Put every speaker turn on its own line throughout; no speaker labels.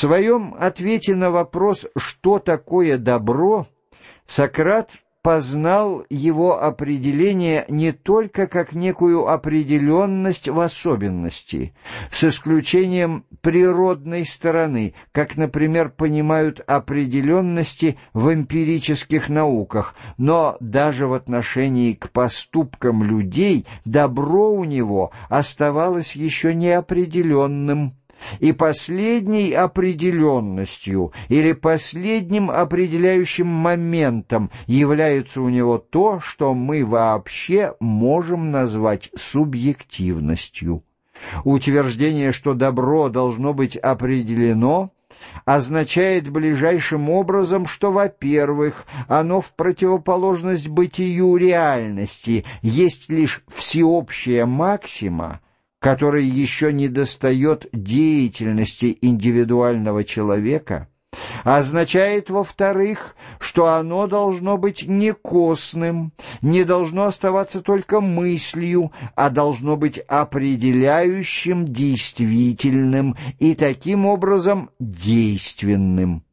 своем ответе на вопрос «что такое добро?» Сократ познал его определение не только как некую определенность в особенности, с исключением природной стороны, как, например, понимают определенности в эмпирических науках, но даже в отношении к поступкам людей добро у него оставалось еще неопределенным и последней определенностью или последним определяющим моментом является у него то, что мы вообще можем назвать субъективностью. Утверждение, что добро должно быть определено, означает ближайшим образом, что, во-первых, оно в противоположность бытию реальности есть лишь всеобщая максима, который еще не достает деятельности индивидуального человека, означает, во-вторых, что оно должно быть не костным, не должно оставаться только мыслью, а должно быть определяющим, действительным и таким образом действенным.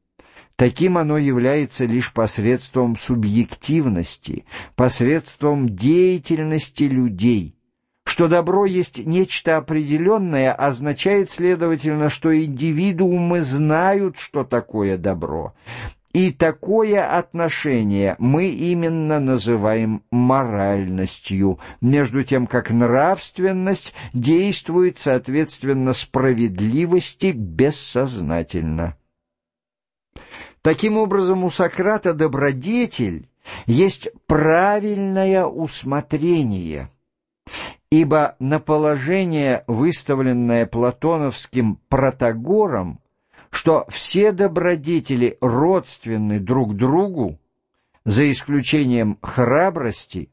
Таким оно является лишь посредством субъективности, посредством деятельности людей – что добро есть нечто определенное, означает, следовательно, что индивидуумы знают, что такое добро. И такое отношение мы именно называем моральностью, между тем как нравственность действует соответственно справедливости бессознательно. Таким образом, у Сократа добродетель есть правильное усмотрение – ибо на положение, выставленное платоновским протагором, что все добродетели родственны друг другу, за исключением храбрости,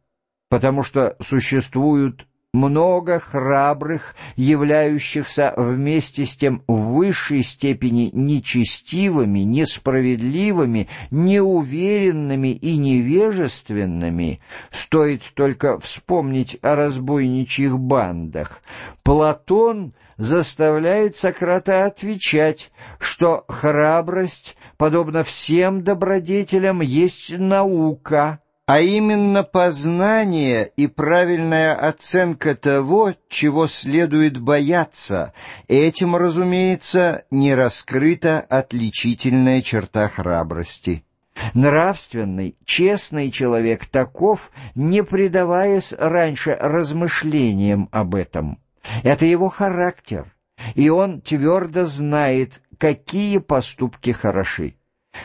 потому что существуют много храбрых, являющихся вместе с тем в высшей степени нечестивыми, несправедливыми, неуверенными и невежественными, стоит только вспомнить о разбойничьих бандах. Платон заставляет Сократа отвечать, что храбрость, подобно всем добродетелям, есть наука — а именно познание и правильная оценка того, чего следует бояться. Этим, разумеется, не раскрыта отличительная черта храбрости. Нравственный, честный человек таков, не предаваясь раньше размышлениям об этом. Это его характер, и он твердо знает, какие поступки хороши.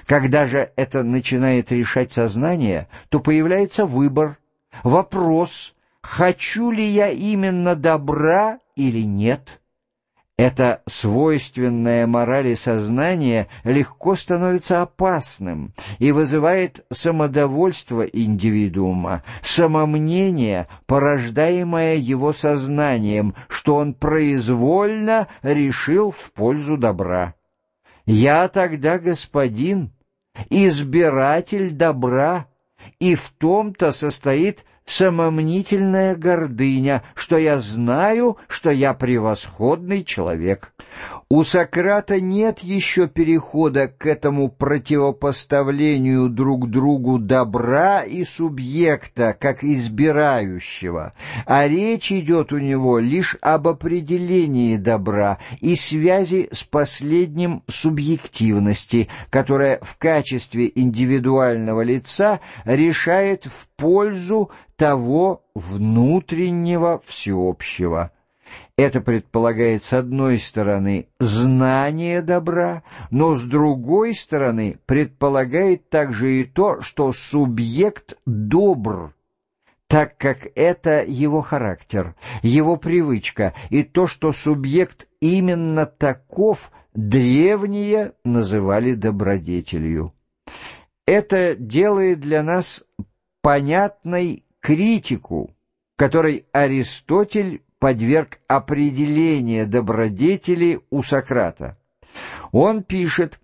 Когда же это начинает решать сознание, то появляется выбор, вопрос, хочу ли я именно добра или нет. Это свойственное морали сознание легко становится опасным и вызывает самодовольство индивидуума, самомнение, порождаемое его сознанием, что он произвольно решил в пользу добра. Я тогда господин, избиратель добра, и в том-то состоит самомнительная гордыня, что я знаю, что я превосходный человек. У Сократа нет еще перехода к этому противопоставлению друг другу добра и субъекта, как избирающего, а речь идет у него лишь об определении добра и связи с последним субъективности, которая в качестве индивидуального лица решает в пользу того внутреннего всеобщего. Это предполагает, с одной стороны, знание добра, но с другой стороны предполагает также и то, что субъект добр, так как это его характер, его привычка, и то, что субъект именно таков, древние называли добродетелью. Это делает для нас понятной критику, которой Аристотель подверг определение добродетели у Сократа. Он пишет,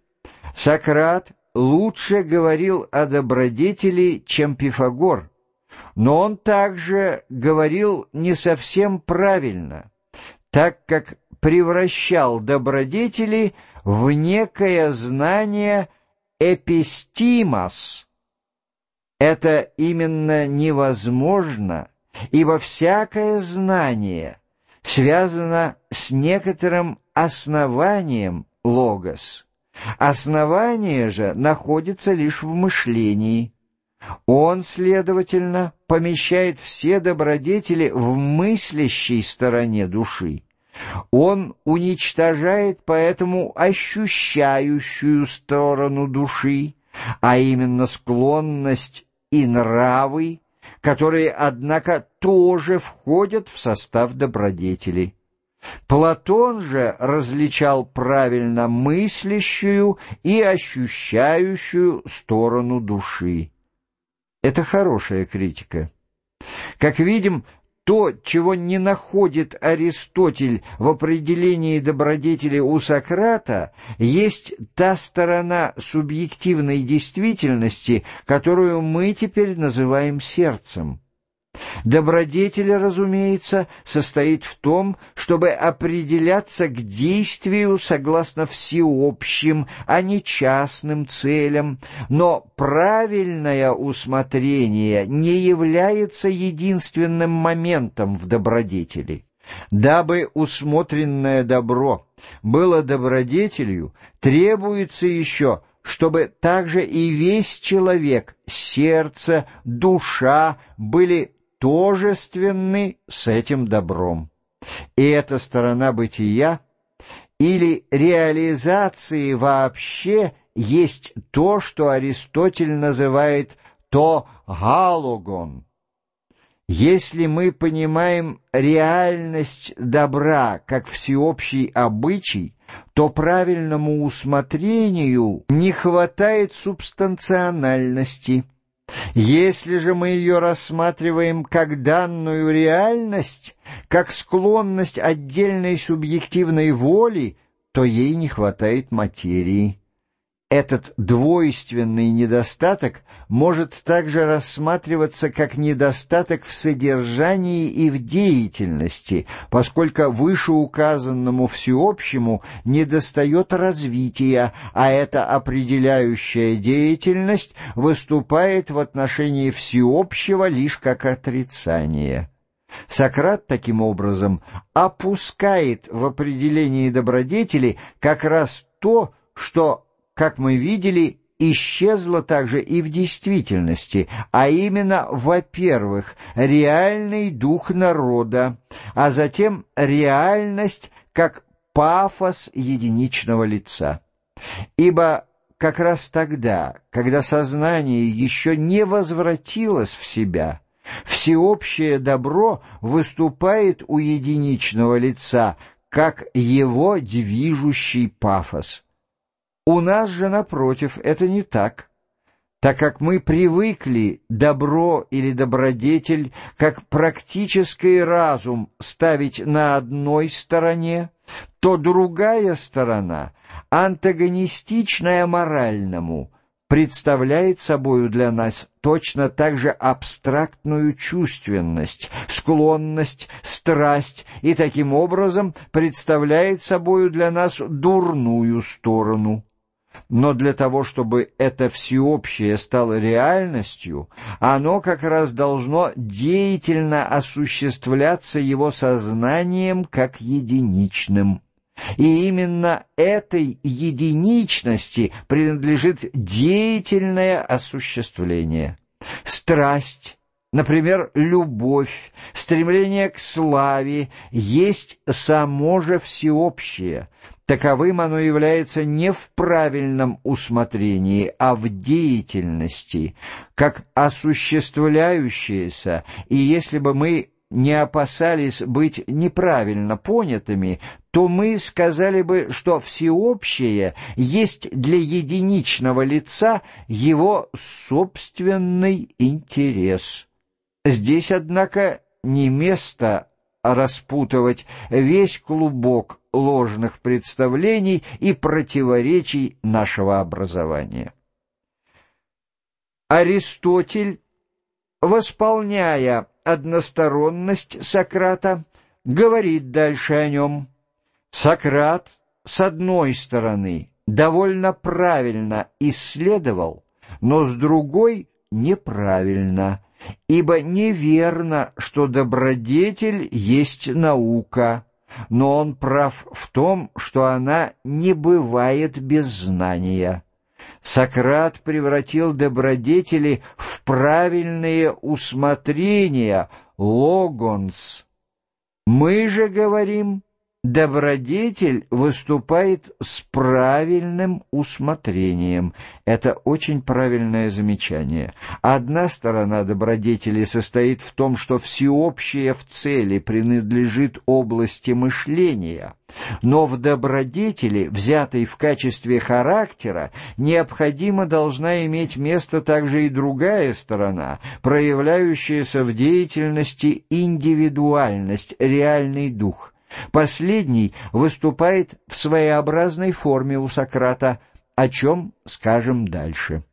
Сократ лучше говорил о добродетели, чем Пифагор, но он также говорил не совсем правильно, так как превращал добродетели в некое знание эпистимос. Это именно невозможно, ибо всякое знание связано с некоторым основанием логос. Основание же находится лишь в мышлении. Он, следовательно, помещает все добродетели в мыслящей стороне души. Он уничтожает поэтому ощущающую сторону души, а именно склонность и нравы, которые, однако, тоже входят в состав добродетелей. Платон же различал правильно мыслящую и ощущающую сторону души. Это хорошая критика. Как видим, то, чего не находит Аристотель в определении добродетели у Сократа, есть та сторона субъективной действительности, которую мы теперь называем сердцем. Добродетель, разумеется, состоит в том, чтобы определяться к действию согласно всеобщим, а не частным целям, но правильное усмотрение не является единственным моментом в добродетели. Дабы усмотренное добро было добродетелью, требуется еще чтобы также и весь человек, сердце, душа были тожественны с этим добром. И эта сторона бытия или реализации вообще есть то, что Аристотель называет то галогон. Если мы понимаем реальность добра как всеобщий обычай, то правильному усмотрению не хватает субстанциональности – если же мы ее рассматриваем как данную реальность, как склонность отдельной субъективной воли, то ей не хватает материи. Этот двойственный недостаток может также рассматриваться как недостаток в содержании и в деятельности, поскольку вышеуказанному всеобщему недостает развития, а эта определяющая деятельность выступает в отношении всеобщего лишь как отрицание. Сократ таким образом опускает в определении добродетели как раз то, что как мы видели, исчезла также и в действительности, а именно, во-первых, реальный дух народа, а затем реальность как пафос единичного лица. Ибо как раз тогда, когда сознание еще не возвратилось в себя, всеобщее добро выступает у единичного лица как его движущий пафос. У нас же, напротив, это не так, так как мы привыкли добро или добродетель как практический разум ставить на одной стороне, то другая сторона, антагонистичная моральному, представляет собою для нас точно так же абстрактную чувственность, склонность, страсть и таким образом представляет собою для нас дурную сторону. Но для того, чтобы это всеобщее стало реальностью, оно как раз должно деятельно осуществляться его сознанием как единичным. И именно этой единичности принадлежит деятельное осуществление. Страсть, например, любовь, стремление к славе есть само же всеобщее – Таковым оно является не в правильном усмотрении, а в деятельности, как осуществляющееся, и если бы мы не опасались быть неправильно понятыми, то мы сказали бы, что всеобщее есть для единичного лица его собственный интерес. Здесь, однако, не место распутывать весь клубок ложных представлений и противоречий нашего образования. Аристотель, восполняя односторонность Сократа, говорит дальше о нем. Сократ с одной стороны, довольно правильно исследовал, но с другой — неправильно, ибо неверно, что добродетель есть наука, но он прав в том, что она не бывает без знания. Сократ превратил добродетели в правильные усмотрения, логонс. Мы же говорим Добродетель выступает с правильным усмотрением. Это очень правильное замечание. Одна сторона добродетели состоит в том, что всеобщее в цели принадлежит области мышления. Но в добродетели, взятой в качестве характера, необходимо должна иметь место также и другая сторона, проявляющаяся в деятельности индивидуальность, реальный дух. Последний выступает в своеобразной форме у Сократа, о чем скажем дальше.